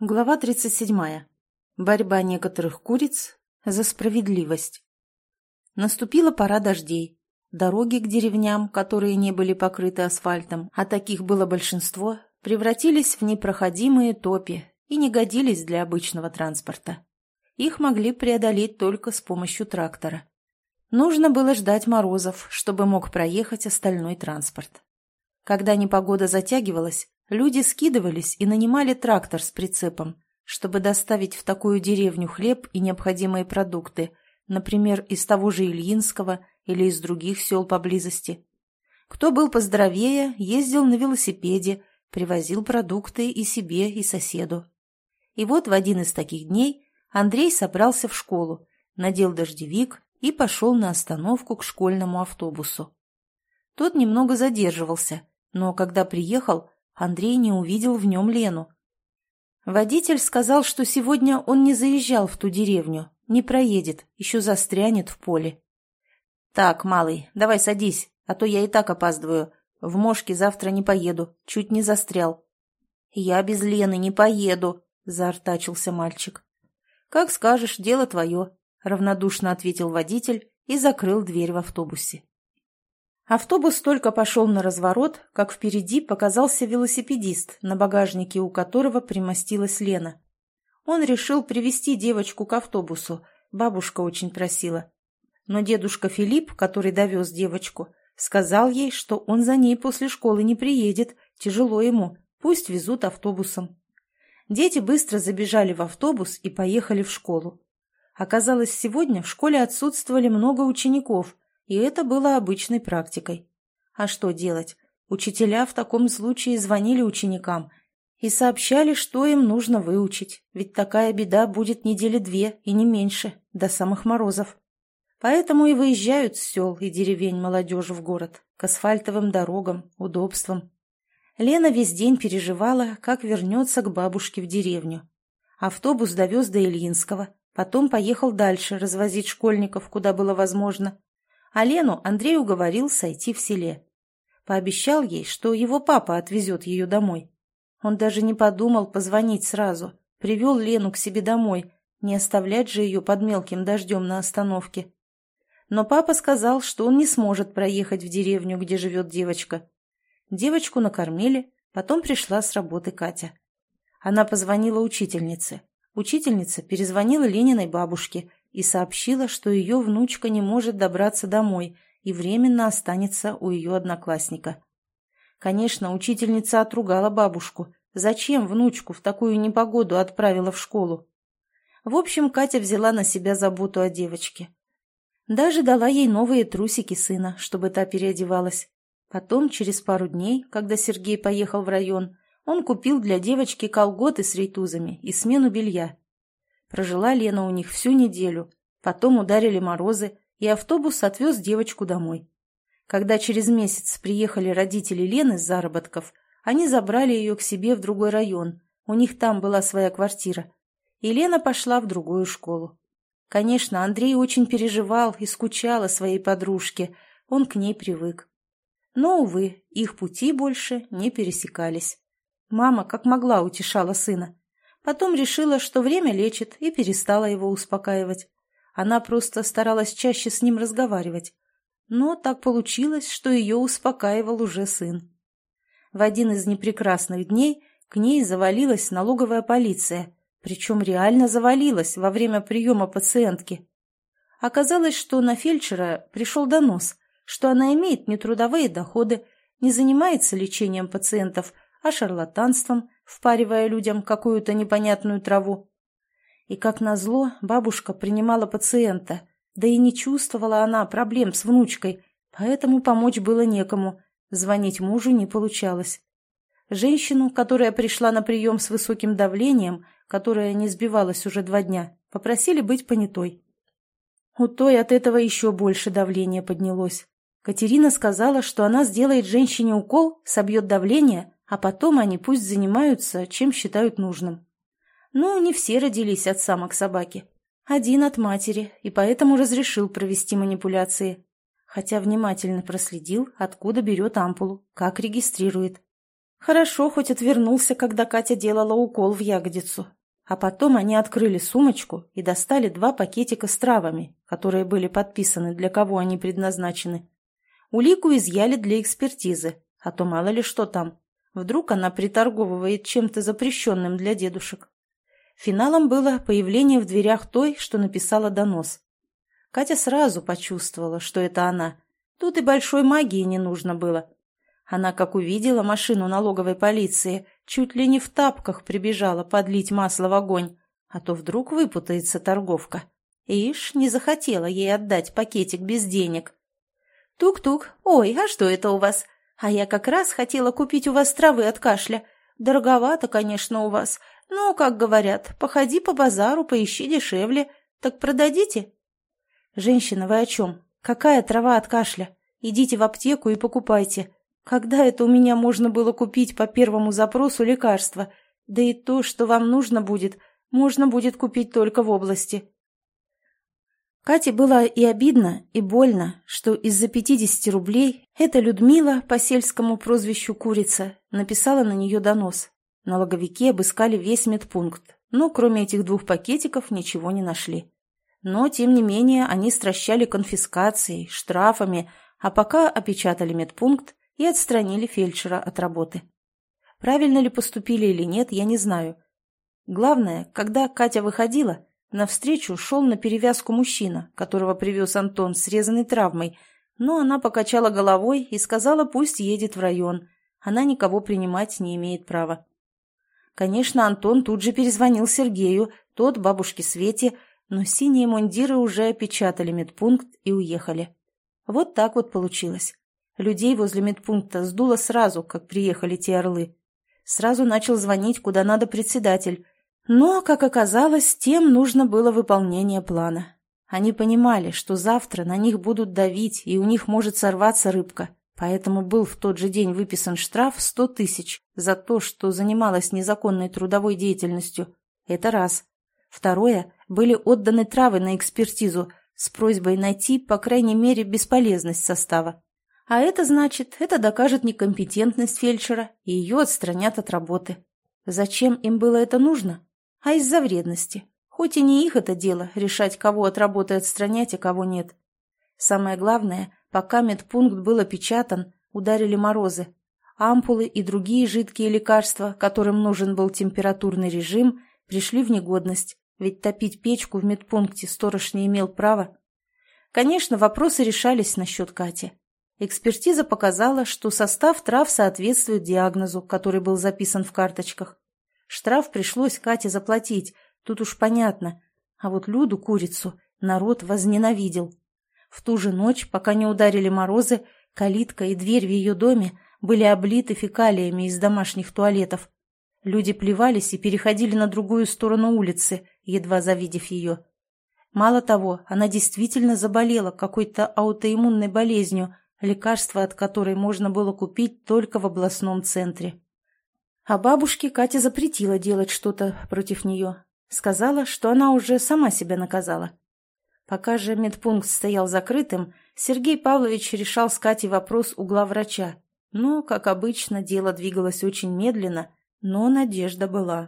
Глава 37. Борьба некоторых куриц за справедливость. Наступила пора дождей. Дороги к деревням, которые не были покрыты асфальтом, а таких было большинство, превратились в непроходимые топи и не годились для обычного транспорта. Их могли преодолеть только с помощью трактора. Нужно было ждать морозов, чтобы мог проехать остальной транспорт. Когда непогода затягивалась, Люди скидывались и нанимали трактор с прицепом, чтобы доставить в такую деревню хлеб и необходимые продукты, например, из того же Ильинского или из других сел поблизости. Кто был поздоровее, ездил на велосипеде, привозил продукты и себе, и соседу. И вот в один из таких дней Андрей собрался в школу, надел дождевик и пошел на остановку к школьному автобусу. Тот немного задерживался, но когда приехал, Андрей не увидел в нем Лену. Водитель сказал, что сегодня он не заезжал в ту деревню, не проедет, еще застрянет в поле. «Так, малый, давай садись, а то я и так опаздываю. В Мошке завтра не поеду, чуть не застрял». «Я без Лены не поеду», — заортачился мальчик. «Как скажешь, дело твое», — равнодушно ответил водитель и закрыл дверь в автобусе. Автобус только пошел на разворот, как впереди показался велосипедист, на багажнике у которого примостилась Лена. Он решил привести девочку к автобусу, бабушка очень просила. Но дедушка Филипп, который довез девочку, сказал ей, что он за ней после школы не приедет, тяжело ему, пусть везут автобусом. Дети быстро забежали в автобус и поехали в школу. Оказалось, сегодня в школе отсутствовали много учеников – и это было обычной практикой. А что делать? Учителя в таком случае звонили ученикам и сообщали, что им нужно выучить, ведь такая беда будет недели две и не меньше, до самых морозов. Поэтому и выезжают с сел и деревень молодежи в город, к асфальтовым дорогам, удобствам. Лена весь день переживала, как вернется к бабушке в деревню. Автобус довез до Ильинского, потом поехал дальше развозить школьников, куда было возможно, а Лену Андрей уговорил сойти в селе. Пообещал ей, что его папа отвезет ее домой. Он даже не подумал позвонить сразу, привел Лену к себе домой, не оставлять же ее под мелким дождем на остановке. Но папа сказал, что он не сможет проехать в деревню, где живет девочка. Девочку накормили, потом пришла с работы Катя. Она позвонила учительнице. Учительница перезвонила Лениной бабушке и сообщила, что ее внучка не может добраться домой и временно останется у ее одноклассника. Конечно, учительница отругала бабушку. Зачем внучку в такую непогоду отправила в школу? В общем, Катя взяла на себя заботу о девочке. Даже дала ей новые трусики сына, чтобы та переодевалась. Потом, через пару дней, когда Сергей поехал в район, он купил для девочки колготы с рейтузами и смену белья. Прожила Лена у них всю неделю. Потом ударили морозы, и автобус отвез девочку домой. Когда через месяц приехали родители Лены с заработков, они забрали ее к себе в другой район. У них там была своя квартира. И Лена пошла в другую школу. Конечно, Андрей очень переживал и скучал о своей подружке. Он к ней привык. Но, увы, их пути больше не пересекались. Мама как могла утешала сына. Потом решила, что время лечит, и перестала его успокаивать. Она просто старалась чаще с ним разговаривать. Но так получилось, что ее успокаивал уже сын. В один из непрекрасных дней к ней завалилась налоговая полиция, причем реально завалилась во время приема пациентки. Оказалось, что на фельдшера пришел донос, что она имеет нетрудовые доходы, не занимается лечением пациентов, а шарлатанством, впаривая людям какую-то непонятную траву. И, как назло, бабушка принимала пациента, да и не чувствовала она проблем с внучкой, поэтому помочь было некому, звонить мужу не получалось. Женщину, которая пришла на прием с высоким давлением, которая не сбивалась уже два дня, попросили быть понятой. У той от этого еще больше давление поднялось. Катерина сказала, что она сделает женщине укол, собьет давление, а потом они пусть занимаются, чем считают нужным. Ну, не все родились от самок собаки. Один от матери, и поэтому разрешил провести манипуляции. Хотя внимательно проследил, откуда берет ампулу, как регистрирует. Хорошо, хоть отвернулся, когда Катя делала укол в ягодицу. А потом они открыли сумочку и достали два пакетика с травами, которые были подписаны, для кого они предназначены. Улику изъяли для экспертизы, а то мало ли что там. Вдруг она приторговывает чем-то запрещенным для дедушек. Финалом было появление в дверях той, что написала донос. Катя сразу почувствовала, что это она. Тут и большой магии не нужно было. Она, как увидела машину налоговой полиции, чуть ли не в тапках прибежала подлить масло в огонь, а то вдруг выпутается торговка. Ишь, не захотела ей отдать пакетик без денег. «Тук-тук, ой, а что это у вас? А я как раз хотела купить у вас травы от кашля. Дороговато, конечно, у вас, но, как говорят, походи по базару, поищи дешевле. Так продадите?» «Женщина, вы о чем? Какая трава от кашля? Идите в аптеку и покупайте. Когда это у меня можно было купить по первому запросу лекарства? Да и то, что вам нужно будет, можно будет купить только в области». Кате было и обидно, и больно, что из-за 50 рублей эта Людмила, по сельскому прозвищу Курица, написала на нее донос. Налоговики обыскали весь медпункт, но кроме этих двух пакетиков ничего не нашли. Но, тем не менее, они стращали конфискацией, штрафами, а пока опечатали медпункт и отстранили фельдшера от работы. Правильно ли поступили или нет, я не знаю. Главное, когда Катя выходила, навстречу шел на перевязку мужчина, которого привез Антон с срезанной травмой, но она покачала головой и сказала, пусть едет в район. Она никого принимать не имеет права. Конечно, Антон тут же перезвонил Сергею, тот бабушке Свете, но синие мундиры уже опечатали медпункт и уехали. Вот так вот получилось. Людей возле медпункта сдуло сразу, как приехали те орлы. Сразу начал звонить, куда надо председатель. Но, как оказалось, тем нужно было выполнение плана. Они понимали, что завтра на них будут давить, и у них может сорваться рыбка. Поэтому был в тот же день выписан штраф в 100 тысяч за то, что занималась незаконной трудовой деятельностью. Это раз. Второе, были отданы травы на экспертизу с просьбой найти, по крайней мере, бесполезность состава. А это значит, это докажет некомпетентность фельдшера, и ее отстранят от работы. Зачем им было это нужно? А из-за вредности. Хоть и не их это дело, решать, кого от работы отстранять, а кого нет. Самое главное, Пока медпункт был опечатан, ударили морозы. Ампулы и другие жидкие лекарства, которым нужен был температурный режим, пришли в негодность, ведь топить печку в медпункте сторож не имел права. Конечно, вопросы решались насчет Кати. Экспертиза показала, что состав трав соответствует диагнозу, который был записан в карточках. Штраф пришлось Кате заплатить, тут уж понятно. А вот Люду, курицу, народ возненавидел. В ту же ночь, пока не ударили морозы, калитка и дверь в ее доме были облиты фекалиями из домашних туалетов. Люди плевались и переходили на другую сторону улицы, едва завидев ее. Мало того, она действительно заболела какой-то аутоиммунной болезнью, лекарство от которой можно было купить только в областном центре. А бабушке Катя запретила делать что-то против нее. Сказала, что она уже сама себя наказала. Пока же медпункт стоял закрытым, Сергей Павлович решал с Катей вопрос у главврача. Но, как обычно, дело двигалось очень медленно, но надежда была.